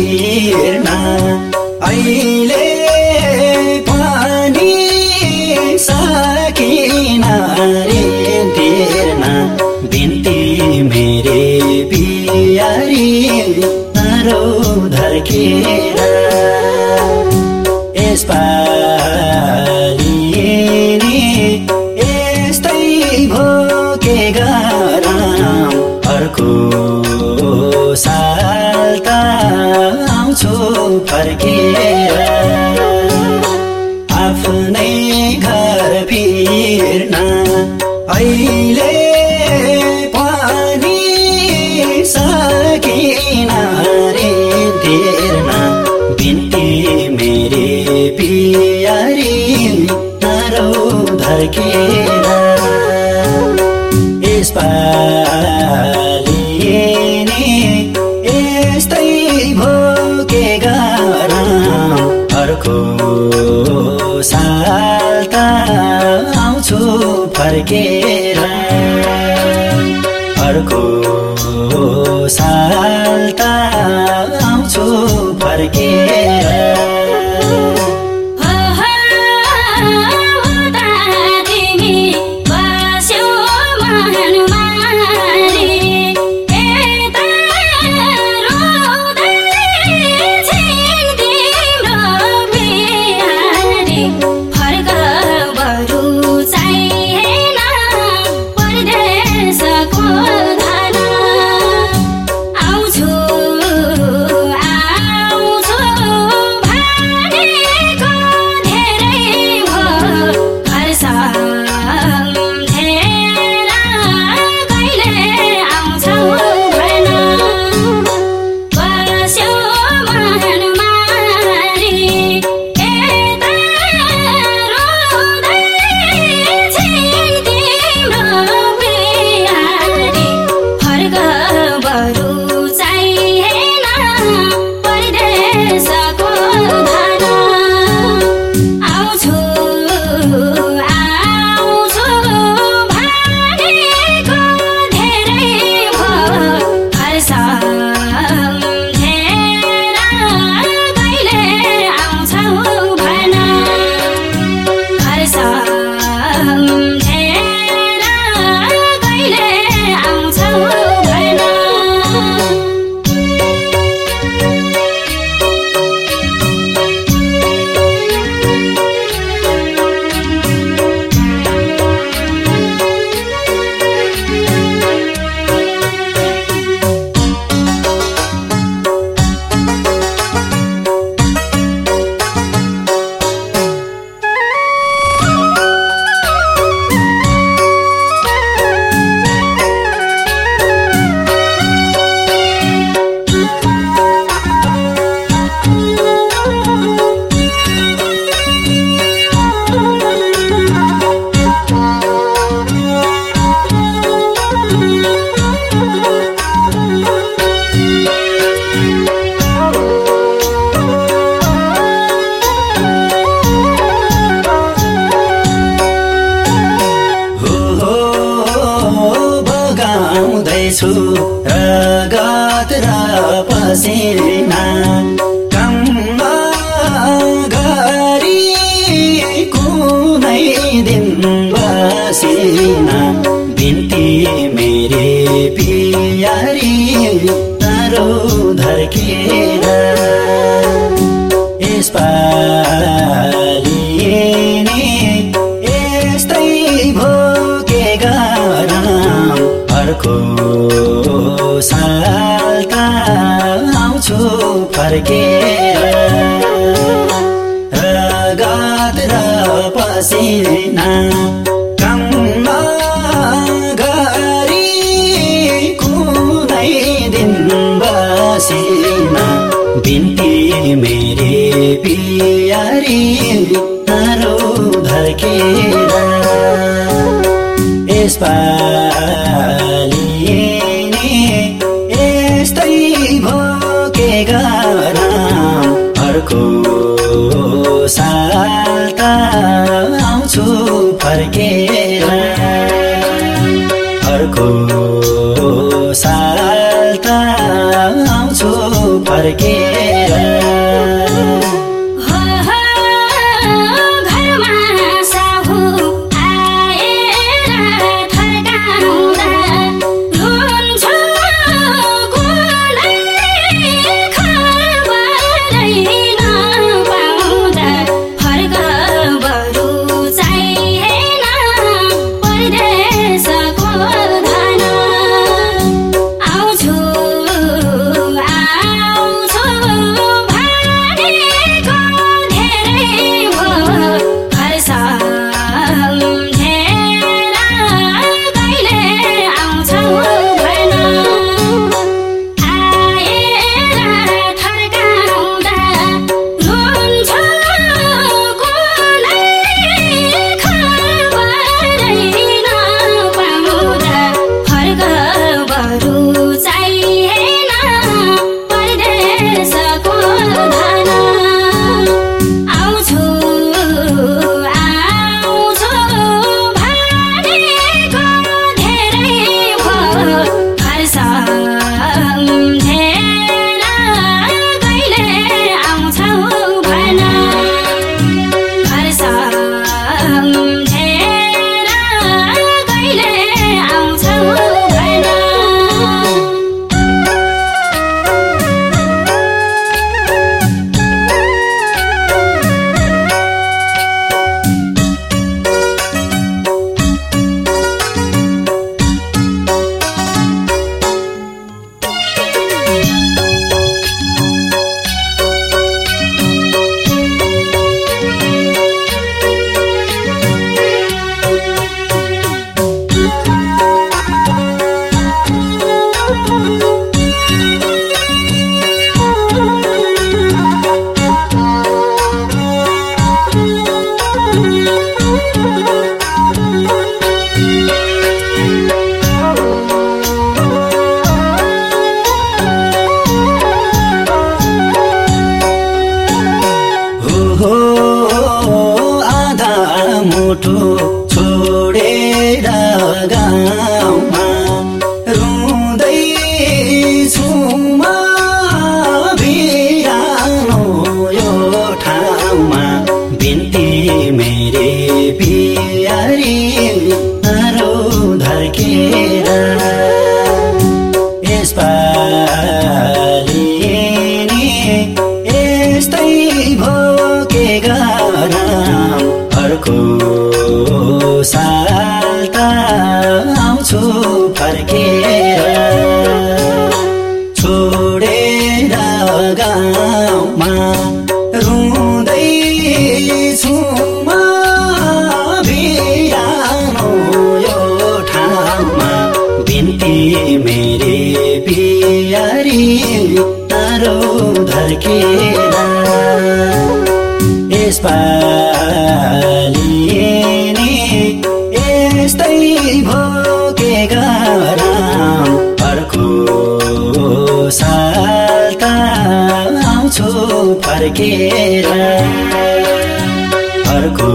फिर्न अहिले पनि सकिन रे तिर्न। बिन्ती मेरे बिहारी धर्केर। यसपालि यस्तै भोके गरम। अर्को आउँछु फर्केर आफ्नै घर फिर्न अहिले पनि सकिन रे तिर्न बिन्ती मेरे पियारी नरौ धर्केर फर्केर अर्को साल त आउँछु फर्केर। पसिना। कम्मा घरी कुनै दिन बसिना। बिन्ती मेरे पियारी तारो धर्केर। यसपालि यस्तै भोके गरम। अर्को आउँछु फर्केर रगत र पसिना कम्मा गरी कुनै दिन बसिना। बिन्ती मेरे पियारी तारो धर्केर यसपालि अर्को साल त आउँछु फर्केर मेरे प्यारी तारो धर्केरा यसपालि नै यस्तै भोगेका राम अर्को सालता आउँछु फर्केर अर्को